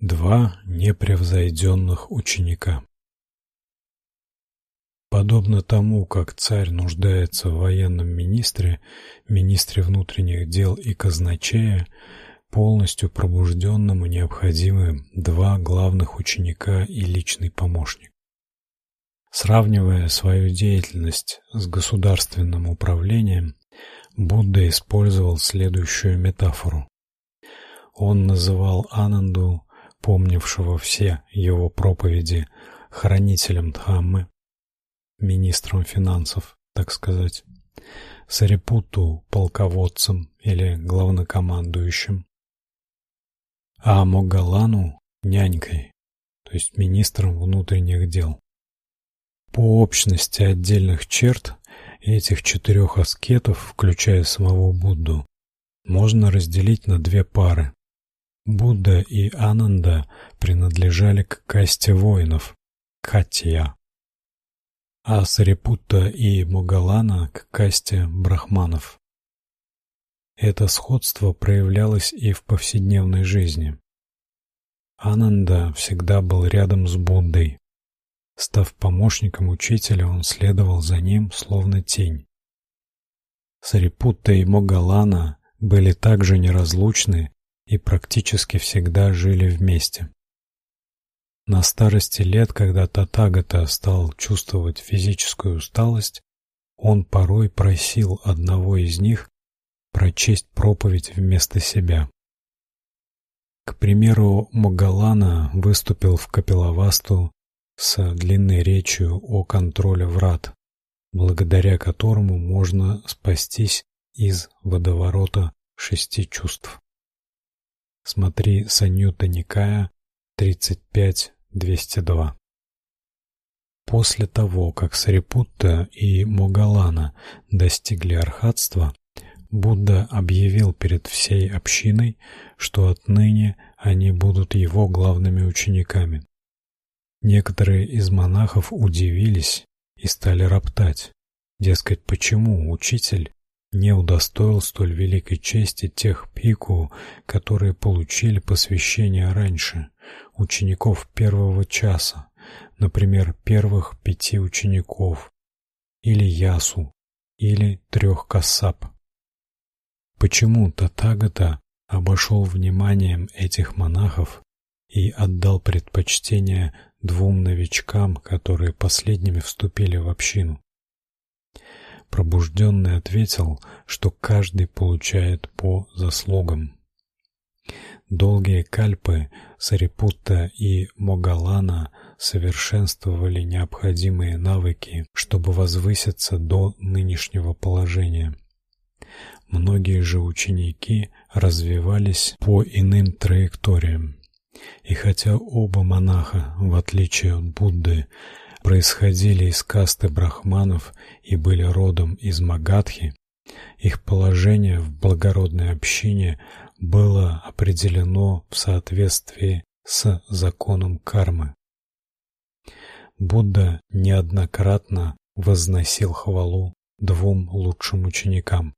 Два непревзойденных ученика. Подобно тому, как царь нуждается в военном министре, министре внутренних дел и казначее, полностью пробужденному необходимы два главных ученика и личный помощник. Сравнивая свою деятельность с государственным управлением, Будда использовал следующую метафору. Он называл Ананду помнившего все его проповеди, хранителем Дхаммы, министром финансов, так сказать, Сарипуту полководцем или главнокомандующим, а Могалану нянькой, то есть министром внутренних дел. По общности отдельных черт этих четырех аскетов, включая самого Будду, можно разделить на две пары. Будда и Ананда принадлежали к касте воинов Катья, а Сарипутта и Могалана к касте брахманов. Это сходство проявлялось и в повседневной жизни. Ананда всегда был рядом с Буддой. Став помощником учителя, он следовал за ним словно тень. Сарипутта и Могалана были также неразлучны и практически всегда жили вместе. На старости лет, когда Татагата стал чувствовать физическую усталость, он порой просил одного из них прочесть проповедь вместо себя. К примеру, Магалана выступил в Капилавасту с длинной речью о контроле врат, благодаря которому можно спастись из водоворота шести чувств. Смотри Саньютта Никая 35.202. После того, как Сарипутта и Могалана достигли архатства, Будда объявил перед всей общиной, что отныне они будут его главными учениками. Некоторые из монахов удивились и стали роптать, дескать, почему учитель не удостоил столь великой чести тех пику, которые получили посвящение раньше, учеников первого часа, например, первых пяти учеников, или ясу, или трех кассап. Почему Татагата обошел вниманием этих монахов и отдал предпочтение двум новичкам, которые последними вступили в общину? Пробужденный ответил, что каждый получает по заслугам. Долгие кальпы Сарипутта и Могалана совершенствовали необходимые навыки, чтобы возвыситься до нынешнего положения. Многие же ученики развивались по иным траекториям. И хотя оба монаха, в отличие от Будды, происходили из касты брахманов и были родом из Магадхи, их положение в благородной общине было определено в соответствии с законом кармы. Будда неоднократно возносил хвалу двум лучшим ученикам.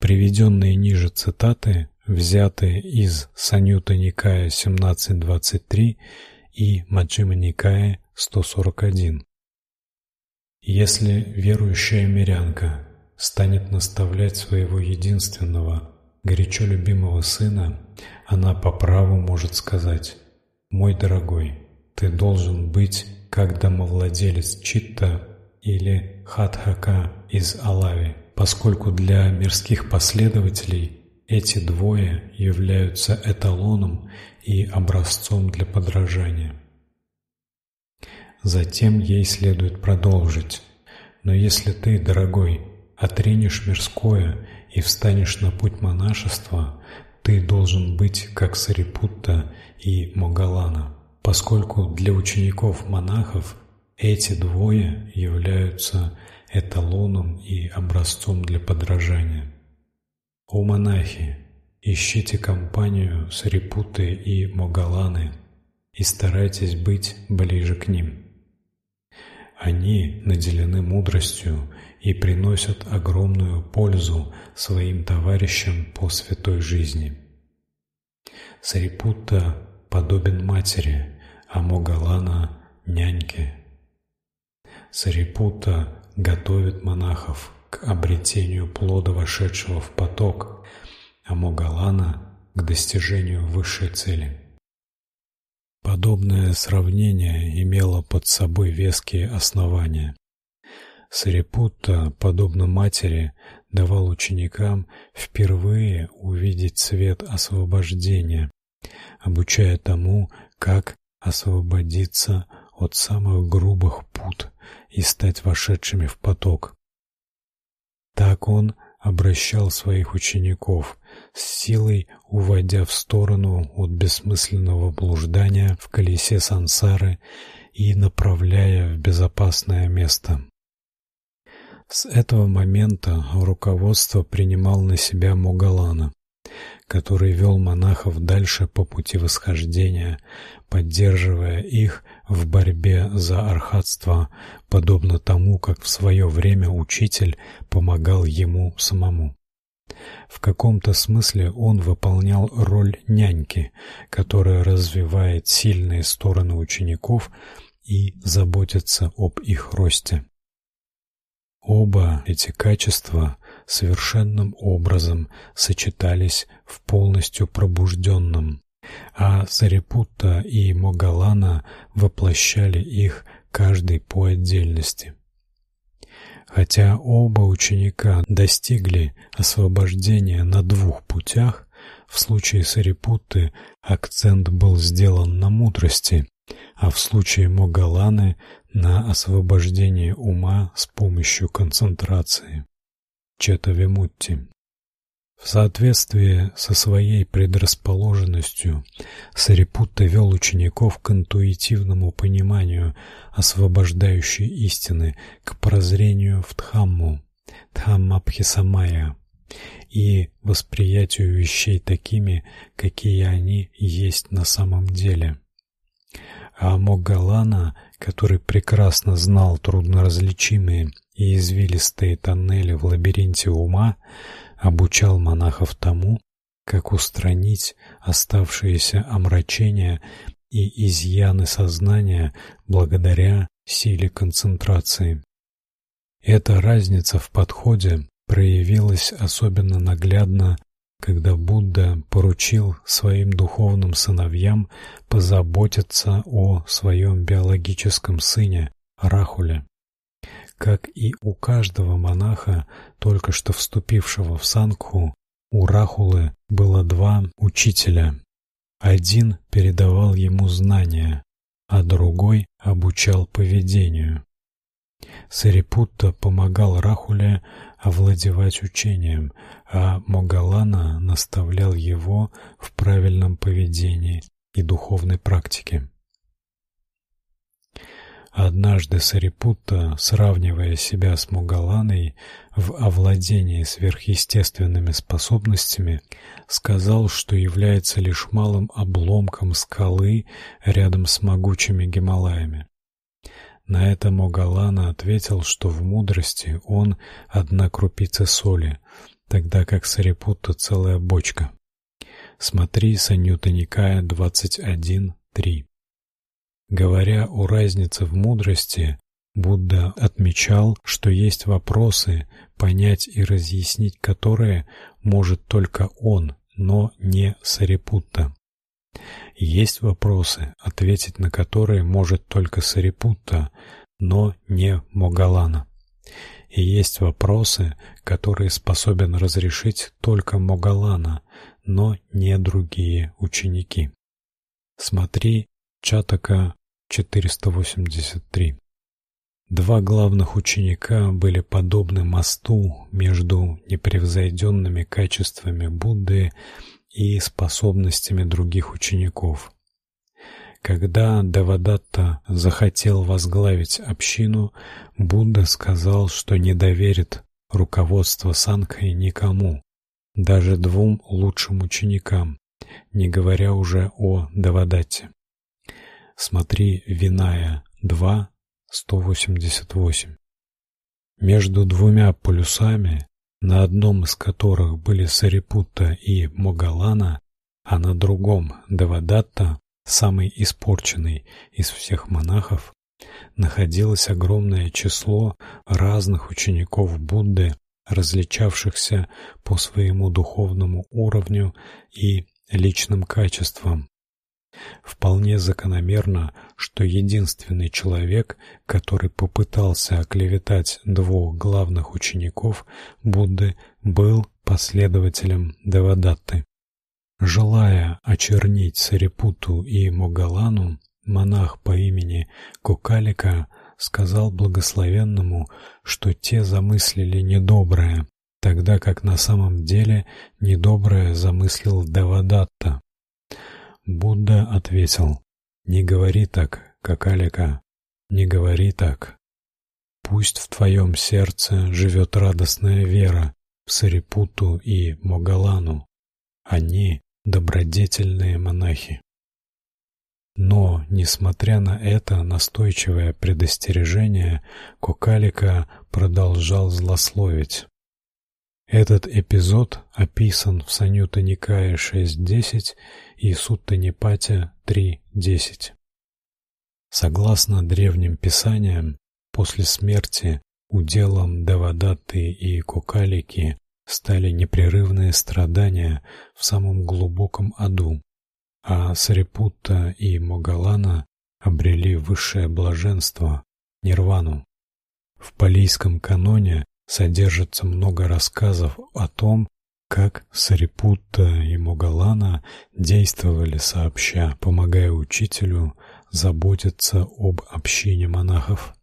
Приведенные ниже цитаты взяты из Саньютта Никая 17.23 и Маджхима Никая 141. Если верующая мирянка станет наставлять своего единственного, горячо любимого сына, она по праву может сказать: "Мой дорогой, ты должен быть как домовладелец Читта или Хатхака из Алави, поскольку для мирских последователей эти двое являются эталоном и образцом для подражания. Затем ей следует продолжить. Но если ты, дорогой, отринешь мирское и встанешь на путь монашества, ты должен быть как Сарипутта и Могалана, поскольку для учеников-монахов эти двое являются эталоном и образцом для подражания. О монахи, ищите компанию Сарипутты и Могаланы и старайтесь быть ближе к ним. Они наделены мудростью и приносят огромную пользу своим товарищам по святой жизни. Сарипутта подобен матери, а Могалана – няньке. Сарипутта готовит монахов к обретению плода, вошедшего в поток, а Могалана – к достижению высшей цели. Подобное сравнение имело под собой веские основания. Сарипутта, подобно матери, давал ученикам впервые увидеть свет освобождения, обучая тому, как освободиться от самых грубых пут и стать вошедшими в поток. Так он обращал своих учеников, с силой уводя в сторону от бессмысленного блуждания в колесе сансары и направляя в безопасное место. С этого момента руководство принимал на себя Могалана, который вел монахов дальше по пути восхождения, поддерживая их в борьбе за архатство, подобно тому, как в свое время учитель помогал ему самому. В каком-то смысле он выполнял роль няньки, которая развивает сильные стороны учеников и заботится об их росте. Оба эти качества совершенным образом сочетались в полностью пробужденном, а Сарипутта и Могалана воплощали их каждый по отдельности. Хотя оба ученика достигли освобождения на двух путях, в случае Сарипутты акцент был сделан на мудрости, а в случае Могаланы на освобождение ума с помощью концентрации. Четавимутти. В соответствии со своей предрасположенностью Сарипутта вел учеников к интуитивному пониманию освобождающей истины, к прозрению в Дхамму, Дхаммабхисамая, и восприятию вещей такими, какие они есть на самом деле. А Могалана, который прекрасно знал трудноразличимые и извилистые тоннели в лабиринте ума, обучал монахов тому, как устранить оставшиеся омрачения и изъяны сознания благодаря силе концентрации. Эта разница в подходе проявилась особенно наглядно когда Будда поручил своим духовным сыновьям позаботиться о своем биологическом сыне Рахуле. Как и у каждого монаха, только что вступившего в сангху, у Рахулы было два учителя. Один передавал ему знания, а другой обучал поведению. Сарипутта помогал Рахуле овладевать учением, а Могалана наставлял его в правильном поведении и духовной практике. Однажды Сарипутта, сравнивая себя с Могаланой в овладении сверхъестественными способностями, сказал, что является лишь малым обломком скалы рядом с могучими Гималаями. На это Могалана ответил, что в мудрости он одна крупица соли, тогда как Сарипутта целая бочка. Смотри Саньютта Никая 21.3. Говоря о разнице в мудрости, Будда отмечал, что есть вопросы, понять и разъяснить которые может только он, но не Сарипутта. Есть вопросы, ответить на которые может только Сарипутта, но не Могалана. И есть вопросы, которые способен разрешить только Могалана, но не другие ученики. Смотри Чатака 483. Два главных ученика были подобны мосту между непревзойденными качествами Будды и способностями других учеников. Когда Давадатта захотел возглавить общину, Будда сказал, что не доверит руководство Сангхой никому, даже двум лучшим ученикам, не говоря уже о Давадатте. Смотри Виная 2 188. Между двумя полюсами на одном из которых были Сарипутта и Могалана, а на другом Девадатта, самый испорченный из всех монахов, находилось огромное число разных учеников Будды, различавшихся по своему духовному уровню и личным качествам. Вполне закономерно, что единственный человек, который попытался оклеветать двух главных учеников Будды, был последователем Девадатты. Желая очернить Сарипуту и Могалану, монах по имени Кукалика сказал благословенному, что те замыслили недоброе, тогда как на самом деле недоброе замыслил Девадатта. Будда ответил: "Не говори так, Кукалика, не говори так. Пусть в твоем сердце живет радостная вера в Сарипуту и Могалану. Они добродетельные монахи. Но, несмотря на это настойчивое предостережение, Кокалика продолжал злословить. Этот эпизод описан в Санюта Никае 6.10 и Сутта Нипате 3.10. Согласно древним писаниям, после смерти уделом Девадатты и Кокалики стали непрерывные страдания в самом глубоком аду, а Сарипутта и Могалана обрели высшее блаженство нирвану. В палийском каноне содержится много рассказов о том, как Сарипутта и Могалана действовали сообща, помогая учителю заботиться об общине монахов.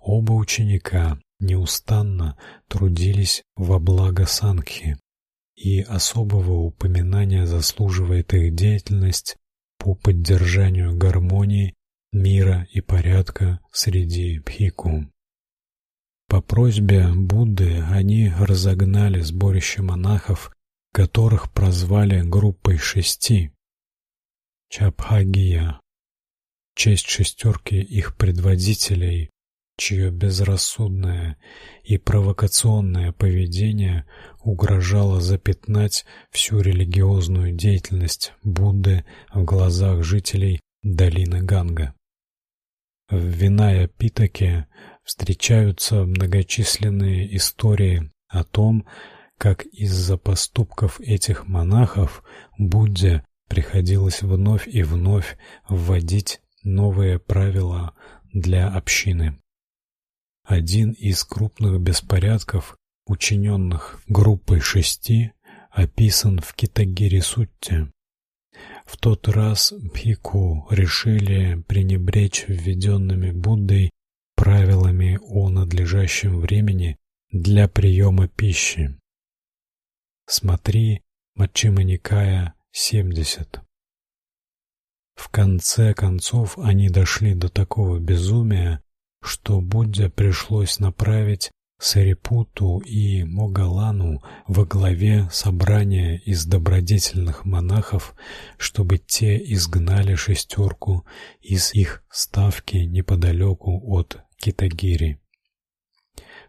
Оба ученика неустанно трудились во благо Сангхи, и особого упоминания заслуживает их деятельность по поддержанию гармонии, мира и порядка среди бхикку. По просьбе Будды они разогнали сборище монахов, которых прозвали группой шести Чапхагия. Честь шестерки их предводителей чье безрассудное и провокационное поведение угрожало запятнать всю религиозную деятельность Будды в глазах жителей долины Ганга. В Виная Питаке встречаются многочисленные истории о том, как из-за поступков этих монахов Будде приходилось вновь и вновь вводить новые правила для общины. Один из крупных беспорядков, учиненных группой шести, описан в Китагири-сутте. В тот раз бхикку решили пренебречь введенными Буддой правилами о надлежащем времени для приема пищи. Смотри Маччима Никая 70. В конце концов они дошли до такого безумия, что Будде пришлось направить Сарипуту и Могалану во главе собрания из добродетельных монахов, чтобы те изгнали шестерку из их ставки неподалеку от Китагири.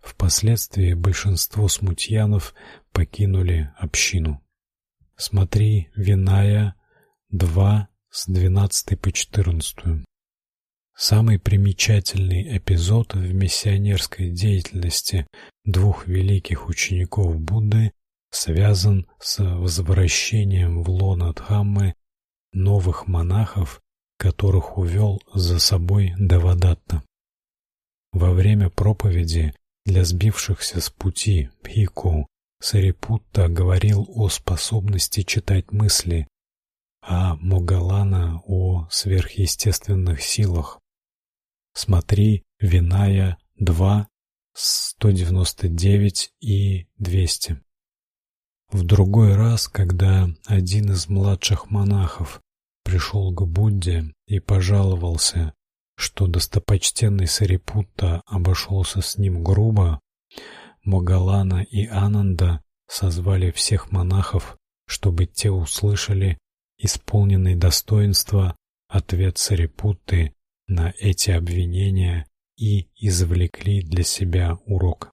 Впоследствии большинство смутьянов покинули общину. Смотри Виная 2 с 12 по 14. Самый примечательный эпизод в миссионерской деятельности двух великих учеников Будды связан с возвращением в лоно Дхаммы новых монахов, которых увел за собой Девадатта. Во время проповеди для сбившихся с пути Пхику Сарипутта говорил о способности читать мысли, а Могалана о сверхъестественных силах. Смотри Виная 2 199 и 200. В другой раз, когда один из младших монахов пришел к Будде и пожаловался, что достопочтенный Сарипутта обошелся с ним грубо, Могалана и Ананда созвали всех монахов, чтобы те услышали исполненный достоинства ответ Сарипутты на эти обвинения и извлекли для себя урок.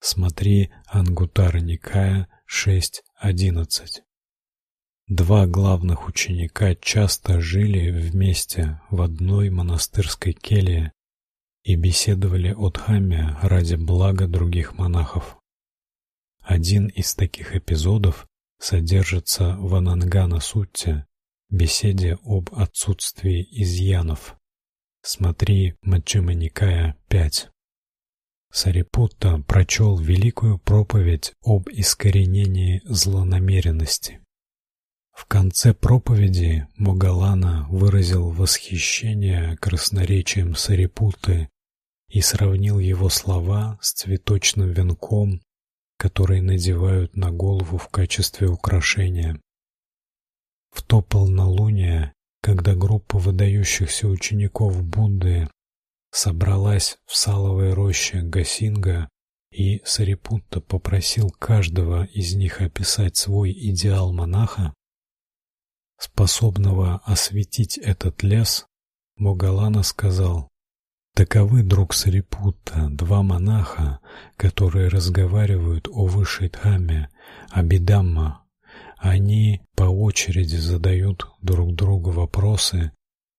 Смотри Ангутара Никая 6.11. Два главных ученика часто жили вместе в одной монастырской келье и беседовали о Дхамме ради блага других монахов. Один из таких эпизодов содержится в Анангана Сутте, беседе об отсутствии изъянов. Смотри Маджхима Никая 5. Сарипутта прочел великую проповедь об искоренении злонамеренности. В конце проповеди Могалана выразил восхищение красноречием Сарипутты и сравнил его слова с цветочным венком, который надевают на голову в качестве украшения. В то полнолуние, когда группа выдающихся учеников Будды собралась в саловой роще Гасинга, и Сарипутта попросил каждого из них описать свой идеал монаха, способного осветить этот лес, Могалана сказал: "Таковы, друг Сарипутта, два монаха, которые разговаривают о высшей дхамме, Абидамма. Они по очереди задают друг другу вопросы,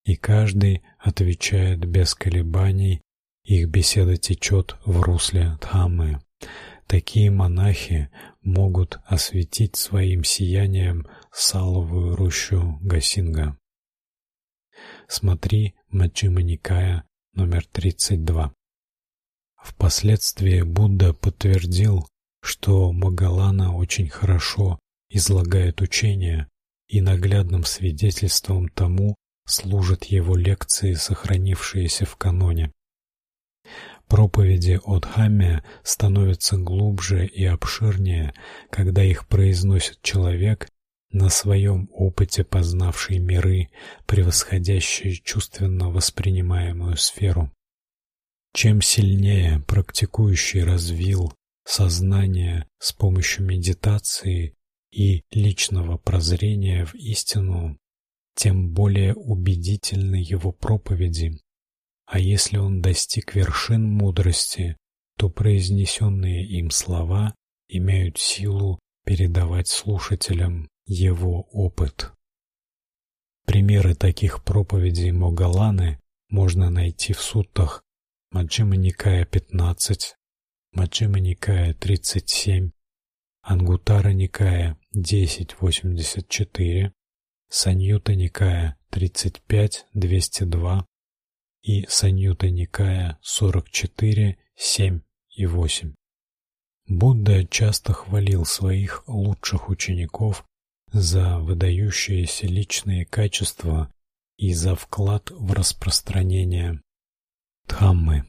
и каждый отвечает без колебаний. Их беседа течет в русле дхаммы. Такие монахи могут осветить своим сиянием саловую рощу Гасинга. Смотри Маджхима Никая номер 32. Впоследствии Будда подтвердил, что Магалана очень хорошо излагает учение, и наглядным свидетельством тому служат его лекции, сохранившиеся в каноне. Проповеди от Дхамме становятся глубже и обширнее, когда их произносит человек, на своем опыте познавший миры, превосходящие чувственно воспринимаемую сферу. Чем сильнее практикующий развил сознание с помощью медитации и личного прозрения в истину, тем более убедительны его проповеди, а если он достиг вершин мудрости, то произнесенные им слова имеют силу передавать слушателям его опыт. Примеры таких проповедей Могаланы можно найти в суттах Маджхима Никая 15, Маджхима Никая 37, Ангутара Никая 1084, Саньюта Никая 35-202 и Саньюта Никая 44, 7 и 8. Будда часто хвалил своих лучших учеников за выдающиеся личные качества и за вклад в распространение Дхаммы.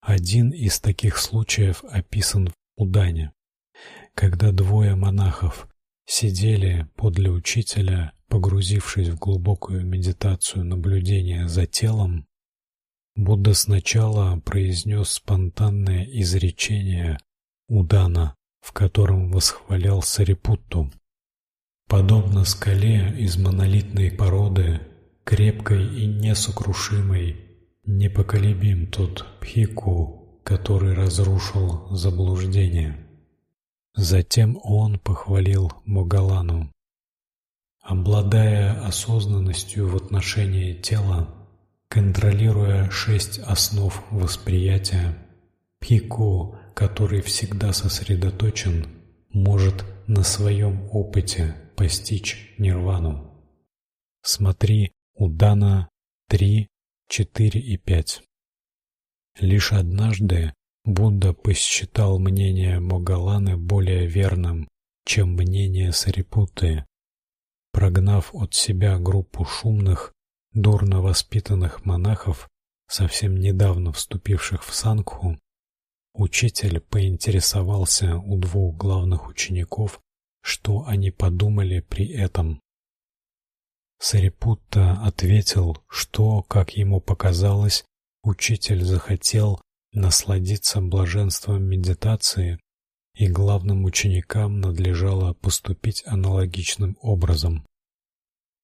Один из таких случаев описан в Удане, когда двое монахов сидели подле учителя, погрузившись в глубокую медитацию наблюдения за телом, Будда сначала произнес спонтанное изречение Удана, в котором восхвалял Сарипутту. Подобно скале из монолитной породы, крепкой и несокрушимой, непоколебим тот Пхику, который разрушил заблуждение. Затем он похвалил Могалану. Обладая осознанностью в отношении тела, контролируя шесть основ восприятия, Пико, который всегда сосредоточен, может на своем опыте постичь нирвану. Смотри Удана 3, 4 и 5. Лишь однажды Будда посчитал мнение Могаланы более верным, чем мнение Сарипутты. Прогнав от себя группу шумных, дурно воспитанных монахов, совсем недавно вступивших в сангху, учитель поинтересовался у двух главных учеников, что они подумали при этом. Сарипутта ответил, что, как ему показалось, учитель захотел насладиться блаженством медитации, и главным ученикам надлежало поступить аналогичным образом.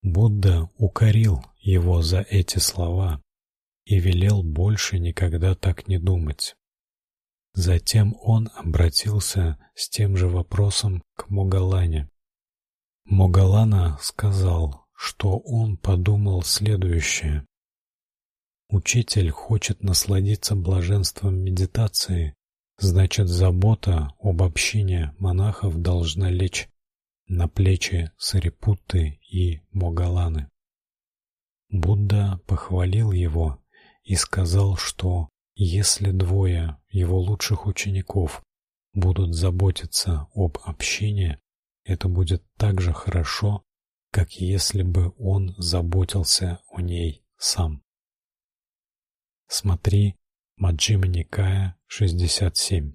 Будда укорил его за эти слова и велел больше никогда так не думать. Затем он обратился с тем же вопросом к Могалане. Могалана сказал, что он подумал следующее: Учитель хочет насладиться блаженством медитации, значит, забота об общине монахов должна лечь на плечи Сарипутты и Могаланы. Будда похвалил его и сказал, что если двое его лучших учеников будут заботиться об общине, это будет так же хорошо, как если бы он заботился о ней сам. Смотри Маджхима Никая 67.